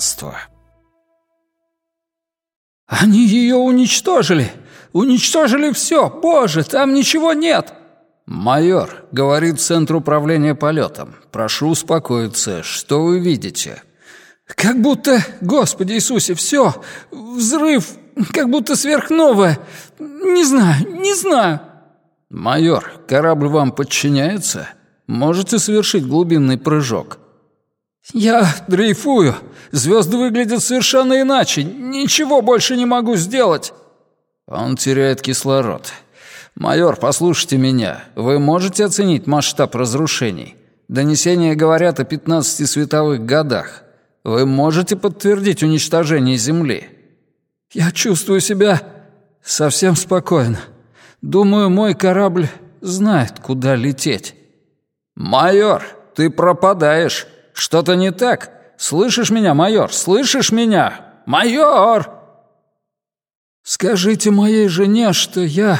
9. Единство. «Они ее уничтожили! Уничтожили все! Боже, там ничего нет!» «Майор, — говорит Центр управления полетом, — прошу успокоиться. Что вы видите?» «Как будто, Господи Иисусе, все! Взрыв! Как будто сверхновая! Не знаю, не знаю!» «Майор, корабль вам подчиняется? Можете совершить глубинный прыжок?» «Я дрейфую. Звезды выглядят совершенно иначе. Ничего больше не могу сделать». «Он теряет кислород. Майор, послушайте меня. Вы можете оценить масштаб разрушений? Донесения говорят о 15 световых годах. Вы можете подтвердить уничтожение Земли?» «Я чувствую себя совсем спокойно. Думаю, мой корабль знает, куда лететь». «Майор, ты пропадаешь. Что-то не так? Слышишь меня, майор? Слышишь меня? Майор!» «Скажите моей жене, что я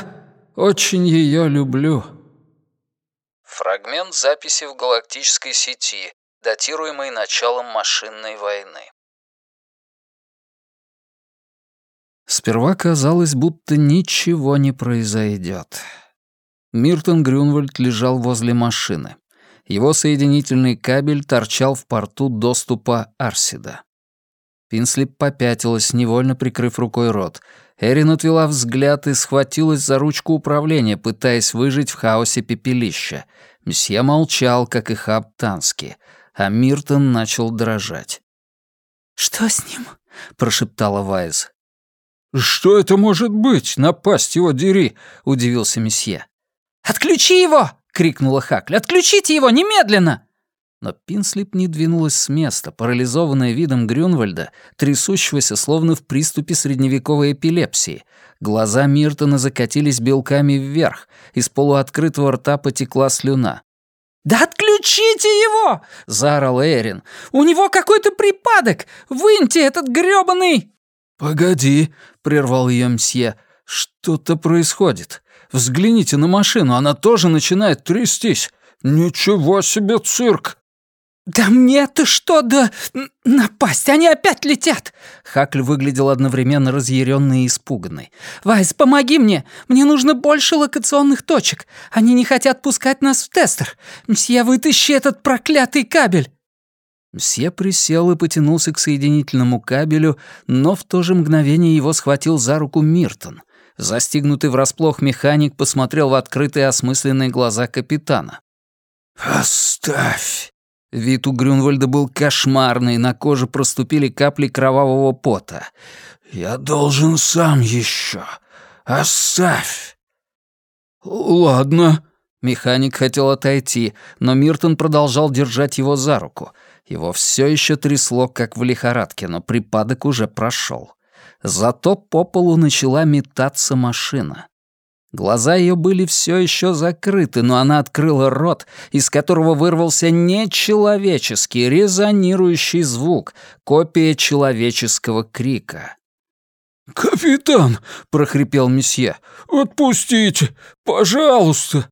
очень ее люблю». Фрагмент записи в галактической сети, датируемый началом машинной войны. Сперва казалось, будто ничего не произойдет. Миртон Грюнвальд лежал возле машины. Его соединительный кабель торчал в порту доступа Арсида. Пинслип попятилась, невольно прикрыв рукой рот. Эрин отвела взгляд и схватилась за ручку управления, пытаясь выжить в хаосе пепелища. Мсье молчал, как и Хаб Тански, а Миртон начал дрожать. «Что с ним?» — прошептала Вайз. «Что это может быть? Напасть его дери!» — удивился месье. «Отключи его!» — крикнула Хакль. «Отключите его немедленно!» Но Пинслип не двинулась с места, парализованная видом Грюнвальда, трясущегося словно в приступе средневековой эпилепсии. Глаза Миртона закатились белками вверх, из полуоткрытого рта потекла слюна. «Да отключите его!» — заорал Эрин. «У него какой-то припадок! Выньте этот грёбаный...» «Погоди», — прервал ее мсье. «Что-то происходит. Взгляните на машину, она тоже начинает трястись. Ничего себе цирк!» «Да мне-то что да напасть, они опять летят!» Хакль выглядел одновременно разъяренный и испуганный. «Вайс, помоги мне! Мне нужно больше локационных точек! Они не хотят пускать нас в тестер! Мсье, вытащи этот проклятый кабель!» Мсье присел и потянулся к соединительному кабелю, но в то же мгновение его схватил за руку Миртон. Застигнутый врасплох механик посмотрел в открытые осмысленные глаза капитана. «Оставь!» Вид у Грюнвальда был кошмарный, на коже проступили капли кровавого пота. «Я должен сам еще. Оставь!» «Ладно». Механик хотел отойти, но Миртон продолжал держать его за руку. Его все еще трясло, как в лихорадке, но припадок уже прошел. Зато по полу начала метаться машина. Глаза ее были все еще закрыты, но она открыла рот, из которого вырвался нечеловеческий, резонирующий звук, копия человеческого крика. «Капитан!» — прохрипел месье. «Отпустите! Пожалуйста!»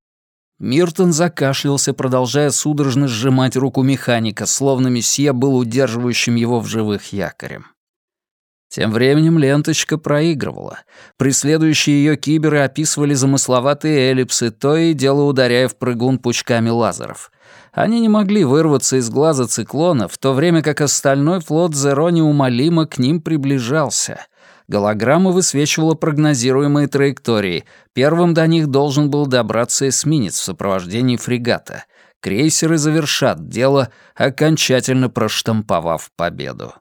Миртон закашлялся, продолжая судорожно сжимать руку механика, словно месье был удерживающим его в живых якорем. Тем временем ленточка проигрывала. Преследующие ее киберы описывали замысловатые эллипсы, то и дело ударяя в прыгун пучками лазеров. Они не могли вырваться из глаза циклона, в то время как остальной флот Зеро неумолимо к ним приближался. Голограмма высвечивала прогнозируемые траектории. Первым до них должен был добраться эсминец в сопровождении фрегата. Крейсеры завершат дело, окончательно проштамповав победу.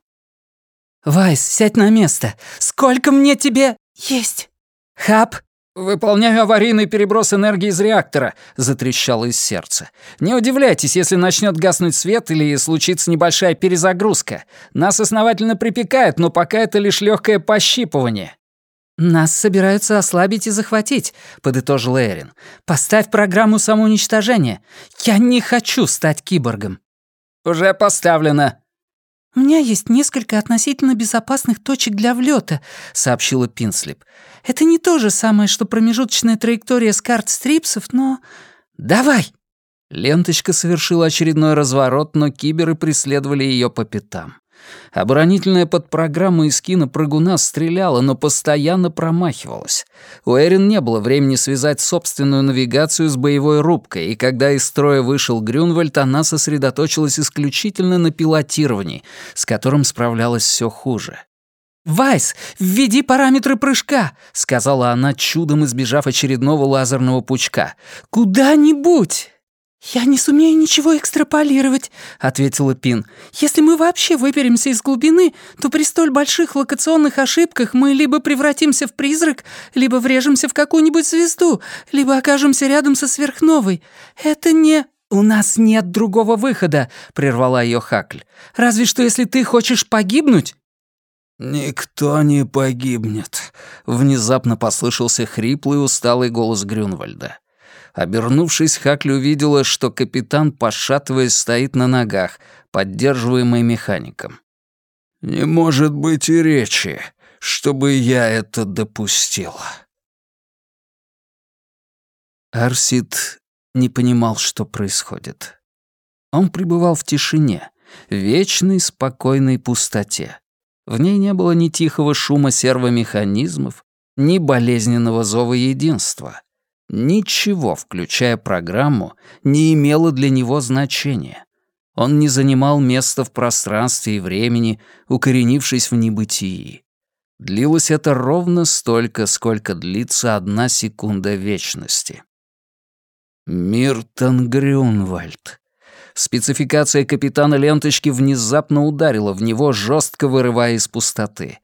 «Вайс, сядь на место! Сколько мне тебе...» «Есть!» «Хаб!» «Выполняю аварийный переброс энергии из реактора», — затрещало из сердца. «Не удивляйтесь, если начнет гаснуть свет или случится небольшая перезагрузка. Нас основательно припекает, но пока это лишь легкое пощипывание». «Нас собираются ослабить и захватить», — подытожил Эрин. «Поставь программу самоуничтожения. Я не хочу стать киборгом». «Уже поставлено», «У меня есть несколько относительно безопасных точек для влета, сообщила Пинслип. «Это не то же самое, что промежуточная траектория с карт стрипсов, но...» «Давай!» Ленточка совершила очередной разворот, но киберы преследовали ее по пятам. Оборонительная подпрограмма из кино прыгуна стреляла, но постоянно промахивалась. У Эрин не было времени связать собственную навигацию с боевой рубкой, и когда из строя вышел Грюнвальд, она сосредоточилась исключительно на пилотировании, с которым справлялась все хуже. «Вайс, введи параметры прыжка», — сказала она, чудом избежав очередного лазерного пучка. «Куда-нибудь!» «Я не сумею ничего экстраполировать», — ответила Пин. «Если мы вообще выберемся из глубины, то при столь больших локационных ошибках мы либо превратимся в призрак, либо врежемся в какую-нибудь звезду, либо окажемся рядом со сверхновой. Это не...» «У нас нет другого выхода», — прервала ее Хакль. «Разве что если ты хочешь погибнуть, «Никто не погибнет», — внезапно послышался хриплый усталый голос Грюнвальда. Обернувшись, Хакли увидела, что капитан, пошатываясь, стоит на ногах, поддерживаемый механиком. «Не может быть и речи, чтобы я это допустила». Арсид не понимал, что происходит. Он пребывал в тишине, вечной спокойной пустоте. В ней не было ни тихого шума сервомеханизмов, ни болезненного зова единства. Ничего, включая программу, не имело для него значения. Он не занимал места в пространстве и времени, укоренившись в небытии. Длилось это ровно столько, сколько длится одна секунда вечности. Миртон Грюнвальд. Спецификация капитана ленточки внезапно ударила в него, жестко вырывая из пустоты.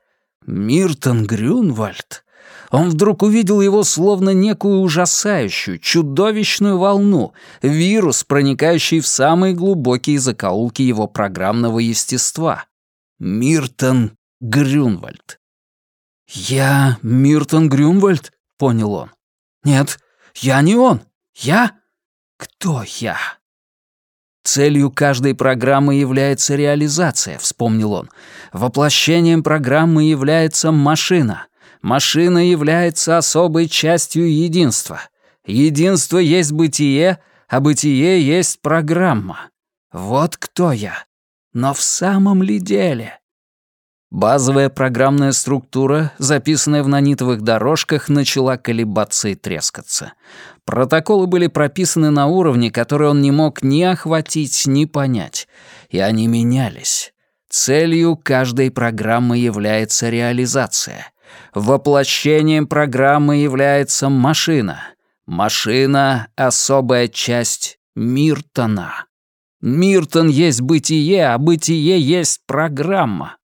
Миртон Грюнвальд. Он вдруг увидел его словно некую ужасающую, чудовищную волну, вирус, проникающий в самые глубокие закоулки его программного естества. Миртон Грюнвальд. «Я Миртон Грюнвальд?» — понял он. «Нет, я не он. Я? Кто я?» Целью каждой программы является реализация, вспомнил он. Воплощением программы является машина. Машина является особой частью единства. Единство есть бытие, а бытие есть программа. Вот кто я. Но в самом ли деле? Базовая программная структура, записанная в нанитовых дорожках, начала колебаться и трескаться. Протоколы были прописаны на уровне, который он не мог ни охватить, ни понять. И они менялись. Целью каждой программы является реализация. Воплощением программы является машина. Машина — особая часть Миртона. Миртон есть бытие, а бытие есть программа.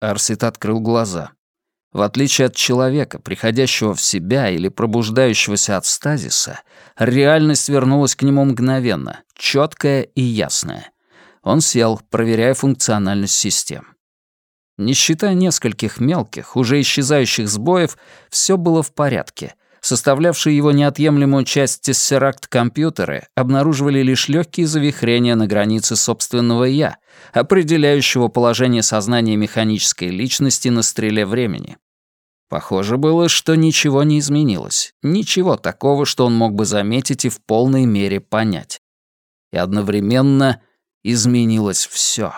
Арсит открыл глаза. В отличие от человека, приходящего в себя или пробуждающегося от стазиса, реальность вернулась к нему мгновенно, четкая и ясная. Он сел, проверяя функциональность систем. Не считая нескольких мелких, уже исчезающих сбоев, все было в порядке, составлявшие его неотъемлемую часть тессеракт-компьютеры, обнаруживали лишь легкие завихрения на границе собственного «я», определяющего положение сознания механической личности на стреле времени. Похоже было, что ничего не изменилось, ничего такого, что он мог бы заметить и в полной мере понять. И одновременно изменилось все.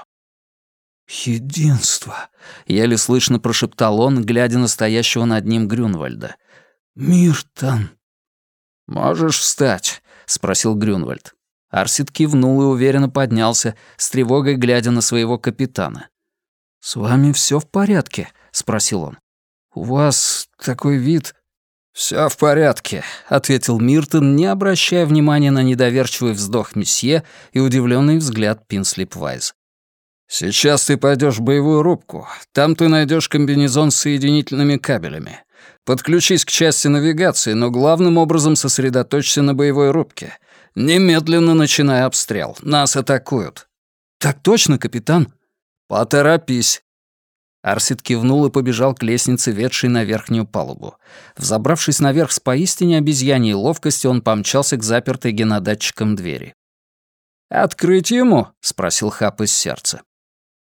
«Единство», — еле слышно прошептал он, глядя на стоящего над ним Грюнвальда. «Миртон». «Можешь встать?» — спросил Грюнвальд. Арсид кивнул и уверенно поднялся, с тревогой глядя на своего капитана. «С вами все в порядке?» — спросил он. «У вас такой вид...» Все в порядке», — ответил Миртон, не обращая внимания на недоверчивый вздох месье и удивленный взгляд Пинслипвайз. «Сейчас ты пойдешь в боевую рубку. Там ты найдешь комбинезон с соединительными кабелями. Подключись к части навигации, но главным образом сосредоточься на боевой рубке. Немедленно начинай обстрел. Нас атакуют». «Так точно, капитан». «Поторопись». Арсид кивнул и побежал к лестнице, ведшей на верхнюю палубу. Взобравшись наверх с поистине обезьяньей ловкостью, он помчался к запертой генодатчиком двери. «Открыть ему?» — спросил Хап из сердца.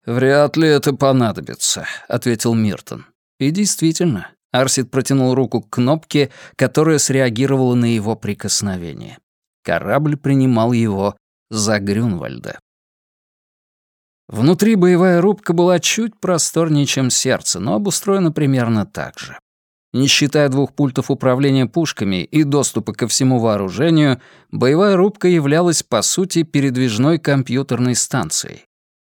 «Вряд ли это понадобится», — ответил Миртон. И действительно, Арсид протянул руку к кнопке, которая среагировала на его прикосновение. Корабль принимал его за Грюнвальда. Внутри боевая рубка была чуть просторнее, чем сердце, но обустроена примерно так же. Не считая двух пультов управления пушками и доступа ко всему вооружению, боевая рубка являлась, по сути, передвижной компьютерной станцией.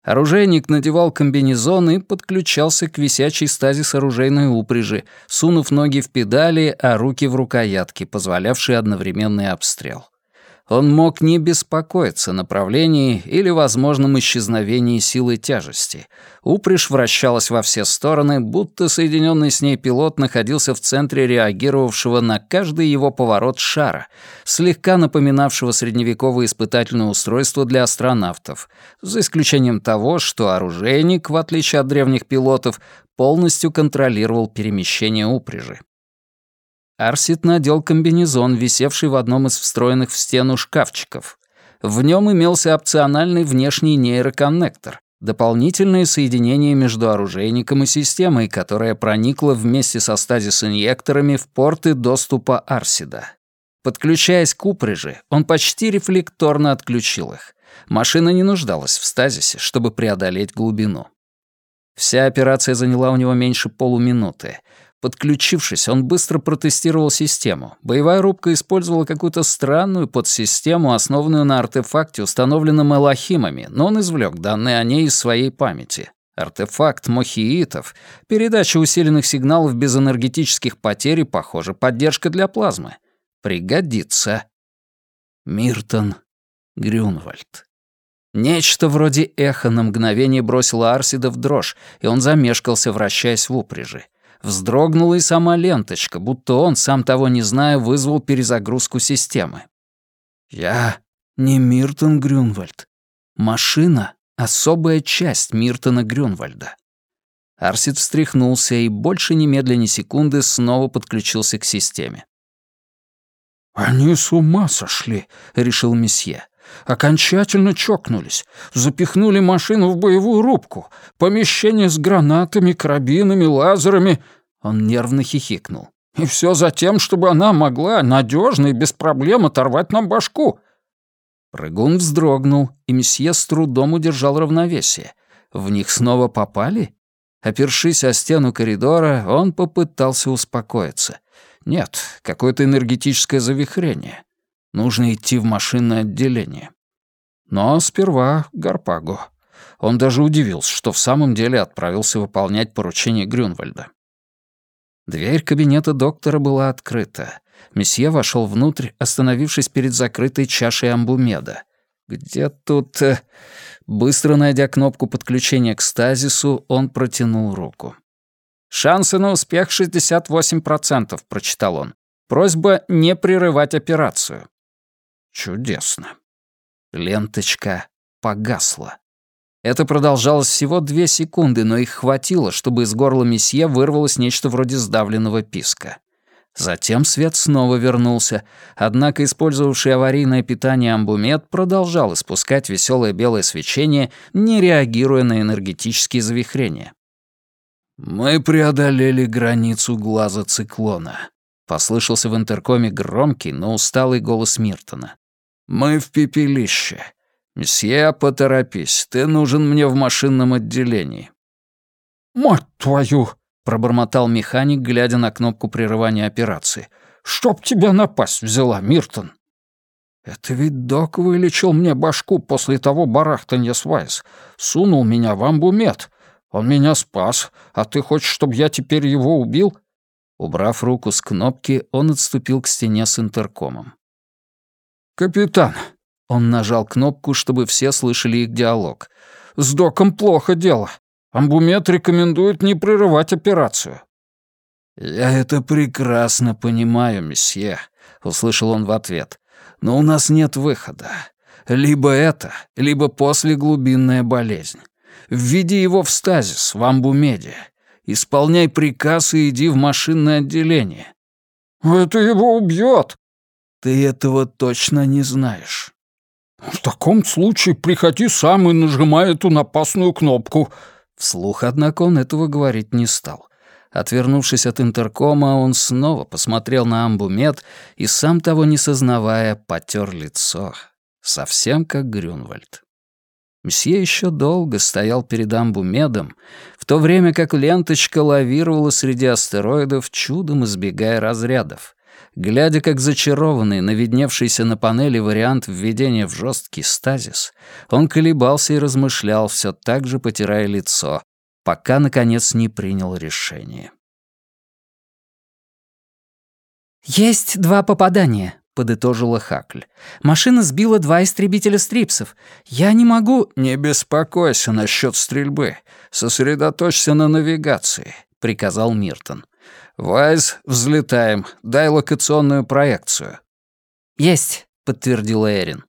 Оружейник надевал комбинезон и подключался к висячей стазис оружейной упряжи, сунув ноги в педали, а руки в рукоятки, позволявшие одновременный обстрел он мог не беспокоиться о направлении или возможном исчезновении силы тяжести. Упряжь вращалась во все стороны, будто соединенный с ней пилот находился в центре реагировавшего на каждый его поворот шара, слегка напоминавшего средневековое испытательное устройство для астронавтов, за исключением того, что оружейник, в отличие от древних пилотов, полностью контролировал перемещение упряжи. Арсит надел комбинезон, висевший в одном из встроенных в стену шкафчиков. В нем имелся опциональный внешний нейроконнектор, дополнительное соединение между оружейником и системой, которая проникла вместе со стазис-инъекторами в порты доступа Арсида. Подключаясь к упряжи, он почти рефлекторно отключил их. Машина не нуждалась в стазисе, чтобы преодолеть глубину. Вся операция заняла у него меньше полуминуты. Подключившись, он быстро протестировал систему. Боевая рубка использовала какую-то странную подсистему, основанную на артефакте, установленном Элохимами, но он извлек данные о ней из своей памяти. Артефакт мохиитов, передача усиленных сигналов без энергетических потерь и, похоже, поддержка для плазмы. Пригодится. Миртон Грюнвальд. Нечто вроде эха на мгновение бросило Арсида в дрожь, и он замешкался, вращаясь в упряжи. Вздрогнула и сама ленточка, будто он, сам того не зная, вызвал перезагрузку системы. «Я не Миртон Грюнвальд. Машина — особая часть Миртона Грюнвальда». Арсид встряхнулся и больше немедленно ни секунды снова подключился к системе. «Они с ума сошли», — решил месье. Окончательно чокнулись, запихнули машину в боевую рубку, помещение с гранатами, карабинами, лазерами. Он нервно хихикнул. И все за тем, чтобы она могла надежно и без проблем оторвать нам башку. Прыгун вздрогнул, и месье с трудом удержал равновесие. В них снова попали? Опершись о стену коридора, он попытался успокоиться. Нет, какое-то энергетическое завихрение. Нужно идти в машинное отделение. Но сперва Гарпаго. Он даже удивился, что в самом деле отправился выполнять поручение Грюнвальда. Дверь кабинета доктора была открыта. Месье вошел внутрь, остановившись перед закрытой чашей амбумеда. Где тут... Э, быстро найдя кнопку подключения к стазису, он протянул руку. «Шансы на успех 68%, — прочитал он. Просьба не прерывать операцию. Чудесно. Ленточка погасла. Это продолжалось всего две секунды, но их хватило, чтобы из горла месье вырвалось нечто вроде сдавленного писка. Затем свет снова вернулся, однако использовавший аварийное питание амбумет продолжал испускать веселое белое свечение, не реагируя на энергетические завихрения. «Мы преодолели границу глаза циклона», — послышался в интеркоме громкий, но усталый голос Миртона. «Мы в пепелище. Месье, поторопись, ты нужен мне в машинном отделении». «Мать твою!» — пробормотал механик, глядя на кнопку прерывания операции. «Чтоб тебя напасть взяла, Миртон!» «Это ведь док вылечил мне башку после того барахтанья с Вайс. Сунул меня в амбумет. Он меня спас. А ты хочешь, чтобы я теперь его убил?» Убрав руку с кнопки, он отступил к стене с интеркомом. «Капитан!» Он нажал кнопку, чтобы все слышали их диалог. «С доком плохо дело. Амбумет рекомендует не прерывать операцию». «Я это прекрасно понимаю, месье», — услышал он в ответ. «Но у нас нет выхода. Либо это, либо послеглубинная болезнь. Введи его в стазис, в амбумеде. Исполняй приказ и иди в машинное отделение». «Это его убьет», ты этого точно не знаешь. В таком случае приходи сам и нажимай эту напасную кнопку. Вслух, однако, он этого говорить не стал. Отвернувшись от интеркома, он снова посмотрел на амбумет и, сам того не сознавая, потер лицо. Совсем как Грюнвальд. Мсье еще долго стоял перед амбумедом, в то время как ленточка лавировала среди астероидов, чудом избегая разрядов. Глядя как зачарованный на видневшийся на панели вариант введения в жесткий стазис, он колебался и размышлял, все так же потирая лицо, пока, наконец, не принял решение. «Есть два попадания», — подытожила Хакль. «Машина сбила два истребителя стрипсов. Я не могу...» «Не беспокойся насчет стрельбы. Сосредоточься на навигации», — приказал Миртон. «Вайз, взлетаем. Дай локационную проекцию». «Есть», — подтвердила Эрин.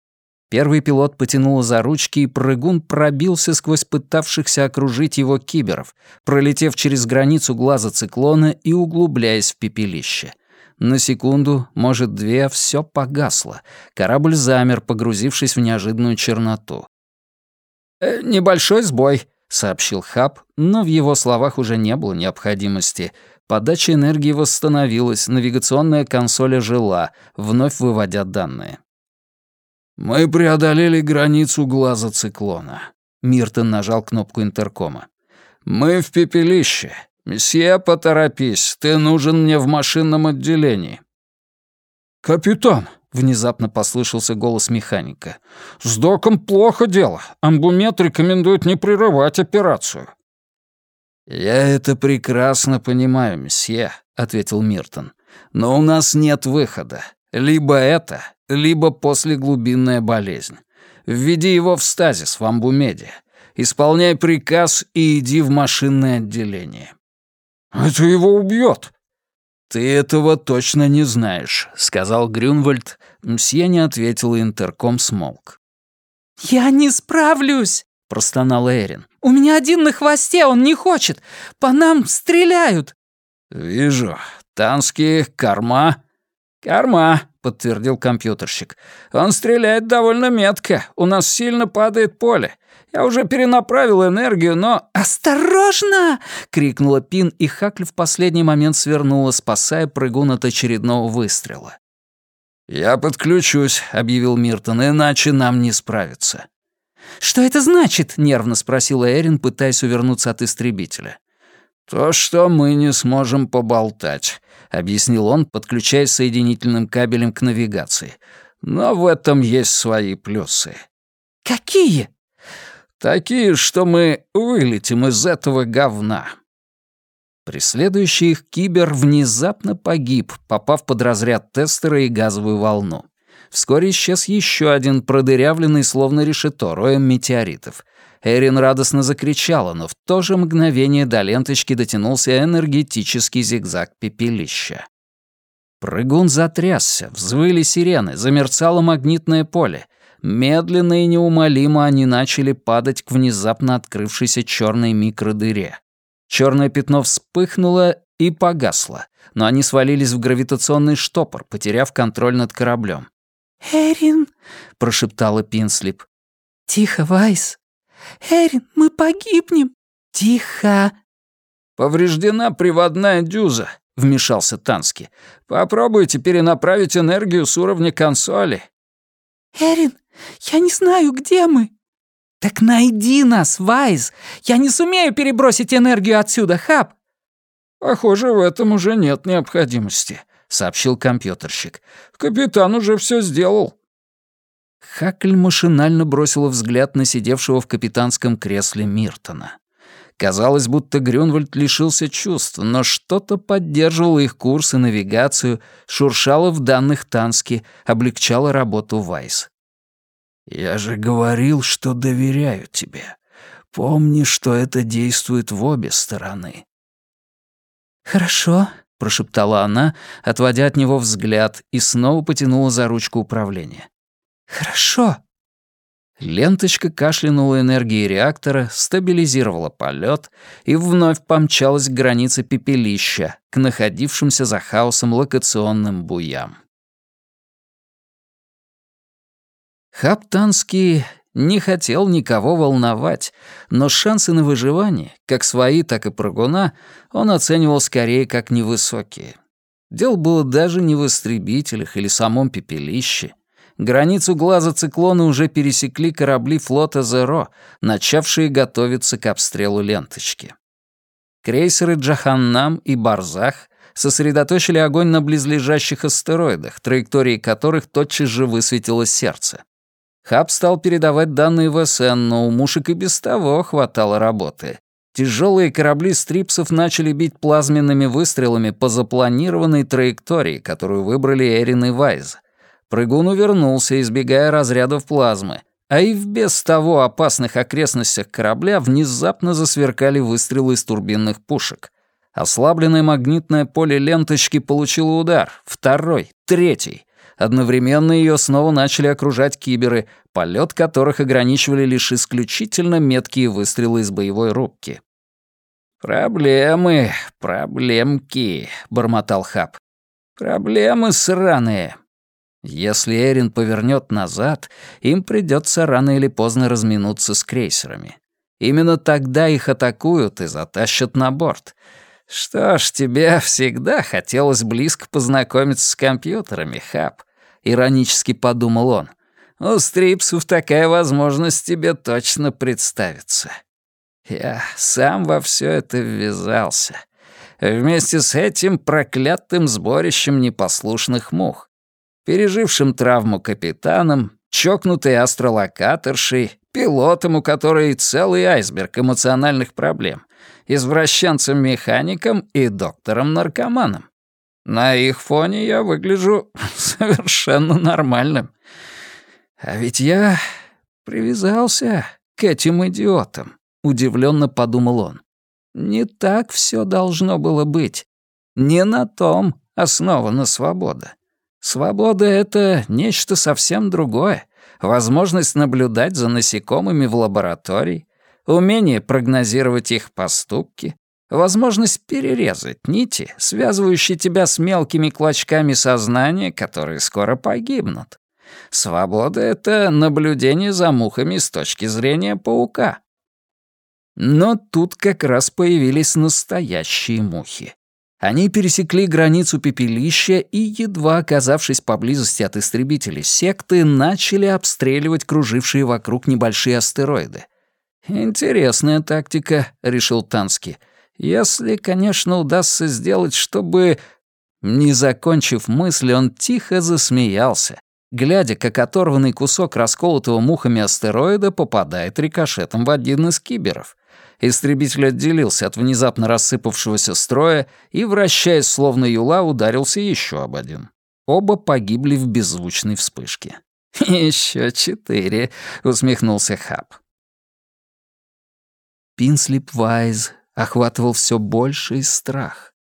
Первый пилот потянул за ручки, и прыгун пробился сквозь пытавшихся окружить его киберов, пролетев через границу глаза циклона и углубляясь в пепелище. На секунду, может, две, все погасло. Корабль замер, погрузившись в неожиданную черноту. «Э, «Небольшой сбой», — сообщил Хаб, но в его словах уже не было необходимости. Подача энергии восстановилась, навигационная консоль ожила, вновь выводя данные. «Мы преодолели границу глаза циклона». Миртон нажал кнопку интеркома. «Мы в пепелище. Месье, поторопись, ты нужен мне в машинном отделении». «Капитан», — внезапно послышался голос механика, — «с доком плохо дело. Амбумет рекомендует не прерывать операцию». «Я это прекрасно понимаю, месье», — ответил Миртон. «Но у нас нет выхода. Либо это, либо послеглубинная болезнь. Введи его в стазис в Амбумеде. Исполняй приказ и иди в машинное отделение». «Это его убьет», «Ты этого точно не знаешь», — сказал Грюнвальд. Мсье не ответил, и интерком смолк. «Я не справлюсь», — простонал Эрин. «У меня один на хвосте, он не хочет. По нам стреляют». «Вижу. Танские, корма». «Корма», — подтвердил компьютерщик. «Он стреляет довольно метко. У нас сильно падает поле. Я уже перенаправил энергию, но...» «Осторожно!» — крикнула Пин, и Хакль в последний момент свернула, спасая прыгун от очередного выстрела. «Я подключусь», — объявил Миртон, — «иначе нам не справиться». «Что это значит?» — нервно спросила Эрин, пытаясь увернуться от истребителя. «То, что мы не сможем поболтать», — объяснил он, подключаясь соединительным кабелем к навигации. «Но в этом есть свои плюсы». «Какие?» Такие, что мы вылетим из этого говна». Преследующий их кибер внезапно погиб, попав под разряд тестера и газовую волну. Вскоре исчез еще один продырявленный, словно решето, роем метеоритов. Эрин радостно закричала, но в то же мгновение до ленточки дотянулся энергетический зигзаг пепелища. Прыгун затрясся, взвыли сирены, замерцало магнитное поле. Медленно и неумолимо они начали падать к внезапно открывшейся черной микродыре. Черное пятно вспыхнуло и погасло, но они свалились в гравитационный штопор, потеряв контроль над кораблем. «Эрин», — прошептала Пинслип. «Тихо, Вайс. Эрин, мы погибнем. Тихо». «Повреждена приводная дюза», — вмешался Тански. «Попробуйте перенаправить энергию с уровня консоли». «Эрин, я не знаю, где мы». «Так найди нас, Вайз! Я не сумею перебросить энергию отсюда, Хаб!» «Похоже, в этом уже нет необходимости», — сообщил компьютерщик. «Капитан уже все сделал». Хакль машинально бросила взгляд на сидевшего в капитанском кресле Миртона. Казалось, будто Грюнвальд лишился чувств, но что-то поддерживало их курс и навигацию, шуршало в данных Тански, облегчало работу Вайс. «Я же говорил, что доверяю тебе. Помни, что это действует в обе стороны». «Хорошо», — прошептала она, отводя от него взгляд, и снова потянула за ручку управления. «Хорошо». Ленточка кашлянула энергией реактора, стабилизировала полет и вновь помчалась к границе пепелища, к находившимся за хаосом локационным буям. Хаптанский Не хотел никого волновать, но шансы на выживание, как свои, так и прыгуна, он оценивал скорее как невысокие. Дело было даже не в истребителях или самом пепелище. Границу глаза циклона уже пересекли корабли флота «Зеро», начавшие готовиться к обстрелу ленточки. Крейсеры «Джаханнам» и «Барзах» сосредоточили огонь на близлежащих астероидах, траектории которых тотчас же высветилось сердце. Хаб стал передавать данные в СН, но у мушек и без того хватало работы. Тяжелые корабли стрипсов начали бить плазменными выстрелами по запланированной траектории, которую выбрали Эрин и Вайз. Прыгун увернулся, избегая разрядов плазмы, а и в без того опасных окрестностях корабля внезапно засверкали выстрелы из турбинных пушек. Ослабленное магнитное поле ленточки получило удар, второй, третий. Одновременно ее снова начали окружать киберы, полет которых ограничивали лишь исключительно меткие выстрелы из боевой рубки. «Проблемы, проблемки», — бормотал Хаб. «Проблемы сраные». Если Эрин повернет назад, им придется рано или поздно разминуться с крейсерами. Именно тогда их атакуют и затащат на борт. Что ж, тебе всегда хотелось близко познакомиться с компьютерами, Хаб, иронически подумал он. У стрипсов такая возможность тебе точно представится. Я сам во все это ввязался. Вместе с этим проклятым сборищем непослушных мух. Пережившим травму капитаном, чокнутой астролокаторшей, пилотом, у которой целый айсберг эмоциональных проблем, извращенцем-механиком и доктором-наркоманом. На их фоне я выгляжу совершенно нормальным. А ведь я привязался к этим идиотам. Удивленно подумал он. Не так все должно было быть. Не на том основана свобода. Свобода — это нечто совсем другое. Возможность наблюдать за насекомыми в лаборатории, умение прогнозировать их поступки, возможность перерезать нити, связывающие тебя с мелкими клочками сознания, которые скоро погибнут. Свобода — это наблюдение за мухами с точки зрения паука. Но тут как раз появились настоящие мухи. Они пересекли границу пепелища и, едва оказавшись поблизости от истребителей секты, начали обстреливать кружившие вокруг небольшие астероиды. «Интересная тактика», — решил Тански. «Если, конечно, удастся сделать, чтобы...» Не закончив мысли, он тихо засмеялся, глядя, как оторванный кусок расколотого мухами астероида попадает рикошетом в один из киберов. Истребитель отделился от внезапно рассыпавшегося строя и, вращаясь словно юла, ударился еще об один. Оба погибли в беззвучной вспышке. «Еще четыре», — усмехнулся Хаб. Пинслип Вайз охватывал все больший страх.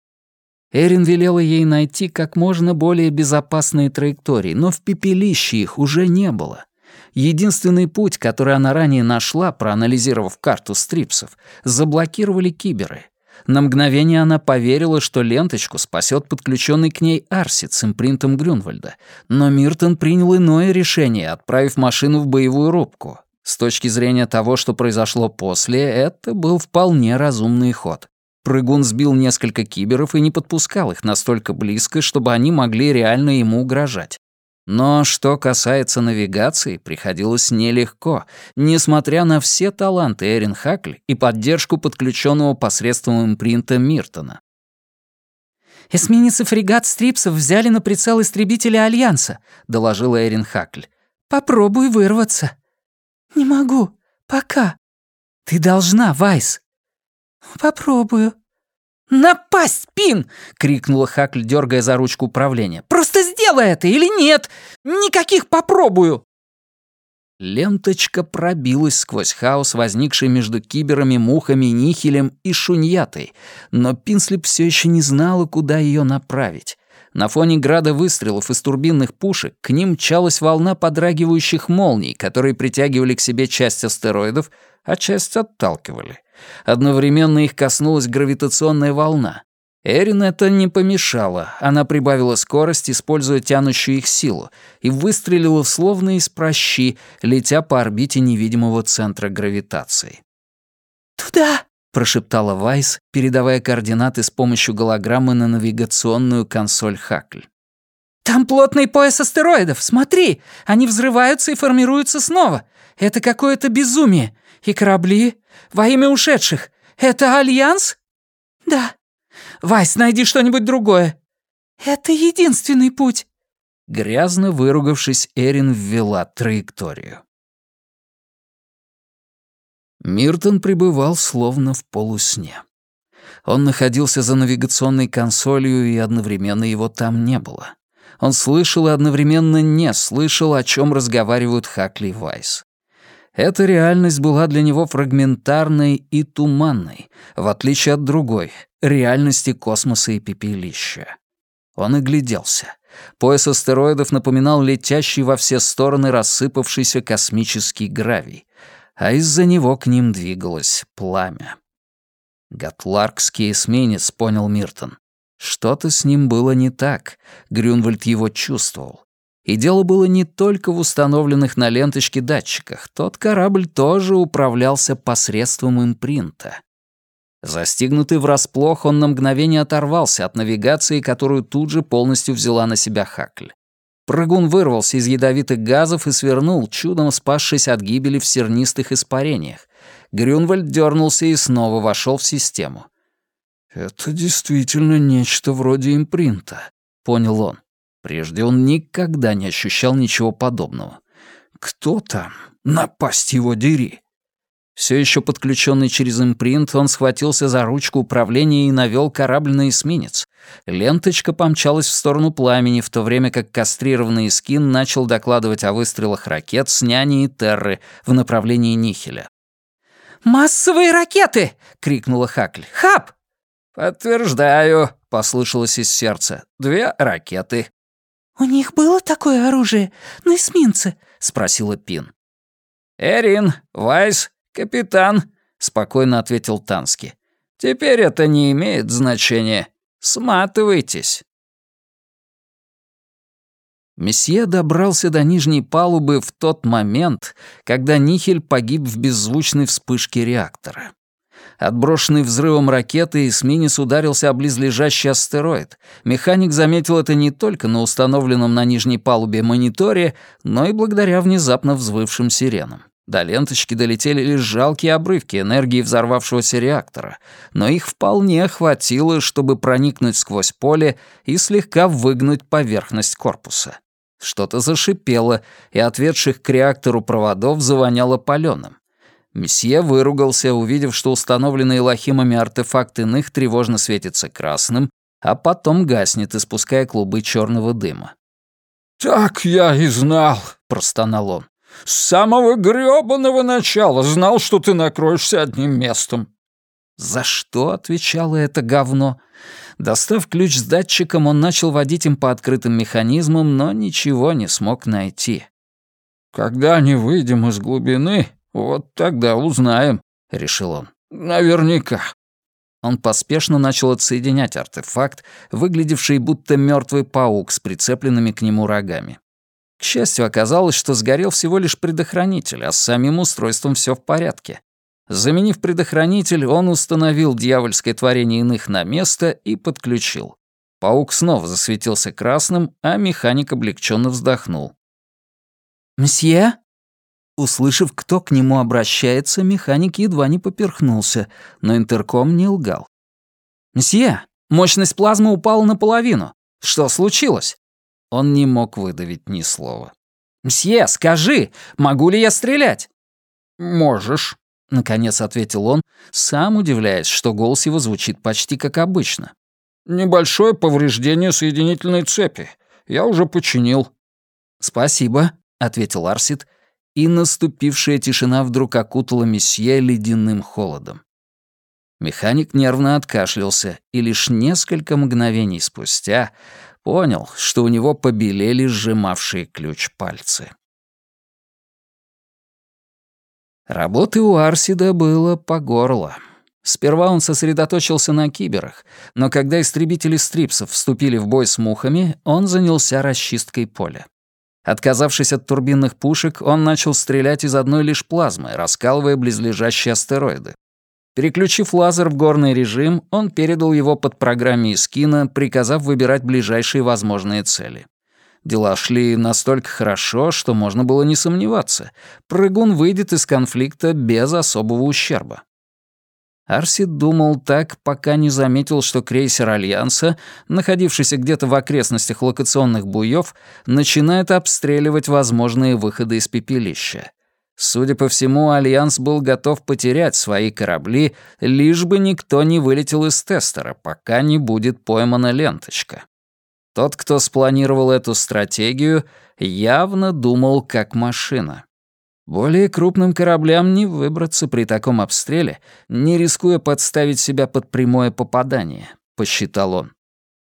Эрин велела ей найти как можно более безопасные траектории, но в пепелище их уже не было. Единственный путь, который она ранее нашла, проанализировав карту стрипсов, заблокировали киберы. На мгновение она поверила, что ленточку спасет подключенный к ней Арсит с импринтом Грюнвальда, но Миртон принял иное решение, отправив машину в боевую рубку. С точки зрения того, что произошло после, это был вполне разумный ход. Прыгун сбил несколько киберов и не подпускал их настолько близко, чтобы они могли реально ему угрожать. Но что касается навигации, приходилось нелегко, несмотря на все таланты Эрин Хакль и поддержку подключенного посредством импринта Миртона. «Эсминец и фрегат Стрипсов взяли на прицел истребители Альянса», — доложила Эрин Хакль. «Попробуй вырваться». «Не могу. Пока». «Ты должна, Вайс». «Попробую». «Напасть, Пин!» — крикнула Хакль, дергая за ручку управления. «Просто сделай это или нет! Никаких попробую!» Ленточка пробилась сквозь хаос, возникший между киберами, мухами, нихелем и шуньятой, но Пинслип все еще не знала, куда ее направить. На фоне града выстрелов из турбинных пушек к ним мчалась волна подрагивающих молний, которые притягивали к себе часть астероидов, а часть отталкивали. Одновременно их коснулась гравитационная волна. Эрин это не помешало. Она прибавила скорость, используя тянущую их силу, и выстрелила словно из прощи, летя по орбите невидимого центра гравитации. «Туда!» — прошептала Вайс, передавая координаты с помощью голограммы на навигационную консоль Хакль. «Там плотный пояс астероидов, смотри! Они взрываются и формируются снова. Это какое-то безумие. И корабли? Во имя ушедших. Это Альянс?» «Да», Вайс, найди что-нибудь другое». «Это единственный путь». Грязно выругавшись, Эрин ввела траекторию. Миртон пребывал словно в полусне. Он находился за навигационной консолью, и одновременно его там не было. Он слышал и одновременно не слышал, о чем разговаривают Хакли и Вайс. Эта реальность была для него фрагментарной и туманной, в отличие от другой, реальности космоса и пепелища. Он огляделся. Пояс астероидов напоминал летящий во все стороны рассыпавшийся космический гравий, а из-за него к ним двигалось пламя. Гатларкский эсминец, понял Миртон. Что-то с ним было не так, Грюнвальд его чувствовал. И дело было не только в установленных на ленточке датчиках. Тот корабль тоже управлялся посредством импринта. Застигнутый врасплох, он на мгновение оторвался от навигации, которую тут же полностью взяла на себя Хакль. Прыгун вырвался из ядовитых газов и свернул, чудом спасшись от гибели в сернистых испарениях. Грюнвальд дернулся и снова вошел в систему. «Это действительно нечто вроде импринта», — понял он. Прежде он никогда не ощущал ничего подобного. «Кто там? Напасть его дери!» Все еще подключенный через импринт, он схватился за ручку управления и навел корабль на эсминец. Ленточка помчалась в сторону пламени, в то время как кастрированный скин начал докладывать о выстрелах ракет с няни и терры в направлении Нихеля. «Массовые ракеты!» — крикнула Хакль. «Хаб!» «Подтверждаю», — послышалось из сердца. «Две ракеты». «У них было такое оружие на эсминце?» — спросила Пин. «Эрин, Вайс, капитан», — спокойно ответил Тански. «Теперь это не имеет значения. Сматывайтесь». Месье добрался до нижней палубы в тот момент, когда Нихель погиб в беззвучной вспышке реактора. Отброшенный взрывом ракеты, эсминец ударился о близлежащий астероид. Механик заметил это не только на установленном на нижней палубе мониторе, но и благодаря внезапно взвывшим сиренам. До ленточки долетели лишь жалкие обрывки энергии взорвавшегося реактора, но их вполне хватило, чтобы проникнуть сквозь поле и слегка выгнуть поверхность корпуса. Что-то зашипело, и ответших к реактору проводов завоняло палёным. Месье выругался, увидев, что установленные лохимами артефакт иных тревожно светится красным, а потом гаснет, испуская клубы черного дыма. «Так я и знал», — простонал он. «С самого грёбаного начала знал, что ты накроешься одним местом». «За что?» — отвечало это говно. Достав ключ с датчиком, он начал водить им по открытым механизмам, но ничего не смог найти. «Когда не выйдем из глубины, «Вот тогда узнаем», — решил он. «Наверняка». Он поспешно начал отсоединять артефакт, выглядевший будто мертвый паук с прицепленными к нему рогами. К счастью, оказалось, что сгорел всего лишь предохранитель, а с самим устройством все в порядке. Заменив предохранитель, он установил дьявольское творение иных на место и подключил. Паук снова засветился красным, а механик облегченно вздохнул. «Мсье?» Услышав, кто к нему обращается, механик едва не поперхнулся, но интерком не лгал. «Мсье, мощность плазмы упала наполовину. Что случилось?» Он не мог выдавить ни слова. «Мсье, скажи, могу ли я стрелять?» «Можешь», — наконец ответил он, сам удивляясь, что голос его звучит почти как обычно. «Небольшое повреждение соединительной цепи. Я уже починил». «Спасибо», — ответил Арсит и наступившая тишина вдруг окутала месье ледяным холодом. Механик нервно откашлялся и лишь несколько мгновений спустя понял, что у него побелели сжимавшие ключ пальцы. Работы у Арсида было по горло. Сперва он сосредоточился на киберах, но когда истребители стрипсов вступили в бой с мухами, он занялся расчисткой поля. Отказавшись от турбинных пушек, он начал стрелять из одной лишь плазмы, раскалывая близлежащие астероиды. Переключив лазер в горный режим, он передал его под программе Искина, приказав выбирать ближайшие возможные цели. Дела шли настолько хорошо, что можно было не сомневаться. Прыгун выйдет из конфликта без особого ущерба. Арси думал так, пока не заметил, что крейсер Альянса, находившийся где-то в окрестностях локационных буев, начинает обстреливать возможные выходы из пепелища. Судя по всему, Альянс был готов потерять свои корабли, лишь бы никто не вылетел из тестера, пока не будет поймана ленточка. Тот, кто спланировал эту стратегию, явно думал как машина. Более крупным кораблям не выбраться при таком обстреле, не рискуя подставить себя под прямое попадание, посчитал он.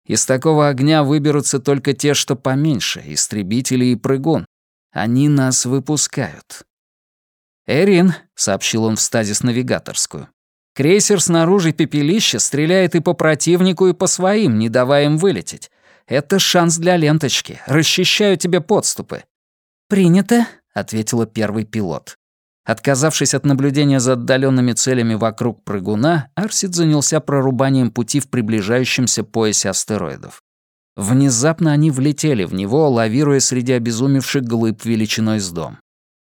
Из такого огня выберутся только те, что поменьше, истребители и прыгун. Они нас выпускают. «Эрин», — сообщил он в стазис-навигаторскую, «крейсер снаружи пепелища стреляет и по противнику, и по своим, не давая им вылететь. Это шанс для ленточки. Расчищаю тебе подступы». «Принято», — ответила первый пилот. Отказавшись от наблюдения за отдаленными целями вокруг прыгуна, Арсид занялся прорубанием пути в приближающемся поясе астероидов. Внезапно они влетели в него, лавируя среди обезумевших глыб величиной с дом.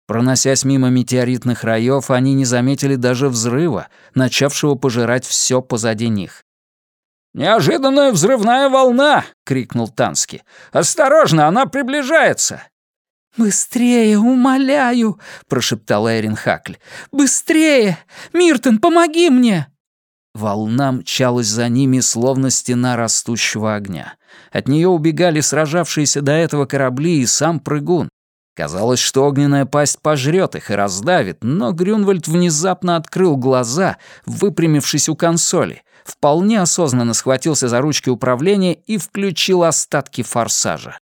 Проносясь мимо метеоритных раев, они не заметили даже взрыва, начавшего пожирать все позади них. «Неожиданная взрывная волна!» — крикнул Тански. «Осторожно, она приближается!» «Быстрее, умоляю!» — прошептал Эрин Хакль. «Быстрее! Миртон, помоги мне!» Волна мчалась за ними, словно стена растущего огня. От нее убегали сражавшиеся до этого корабли и сам прыгун. Казалось, что огненная пасть пожрет их и раздавит, но Грюнвальд внезапно открыл глаза, выпрямившись у консоли, вполне осознанно схватился за ручки управления и включил остатки форсажа.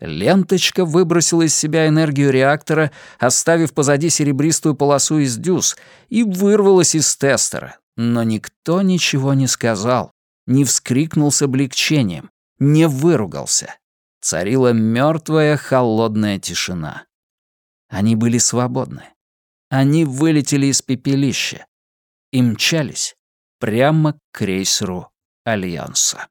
Ленточка выбросила из себя энергию реактора, оставив позади серебристую полосу из дюз, и вырвалась из тестера. Но никто ничего не сказал, не вскрикнул с облегчением, не выругался. Царила мертвая холодная тишина. Они были свободны. Они вылетели из пепелища и мчались прямо к крейсеру Альянса.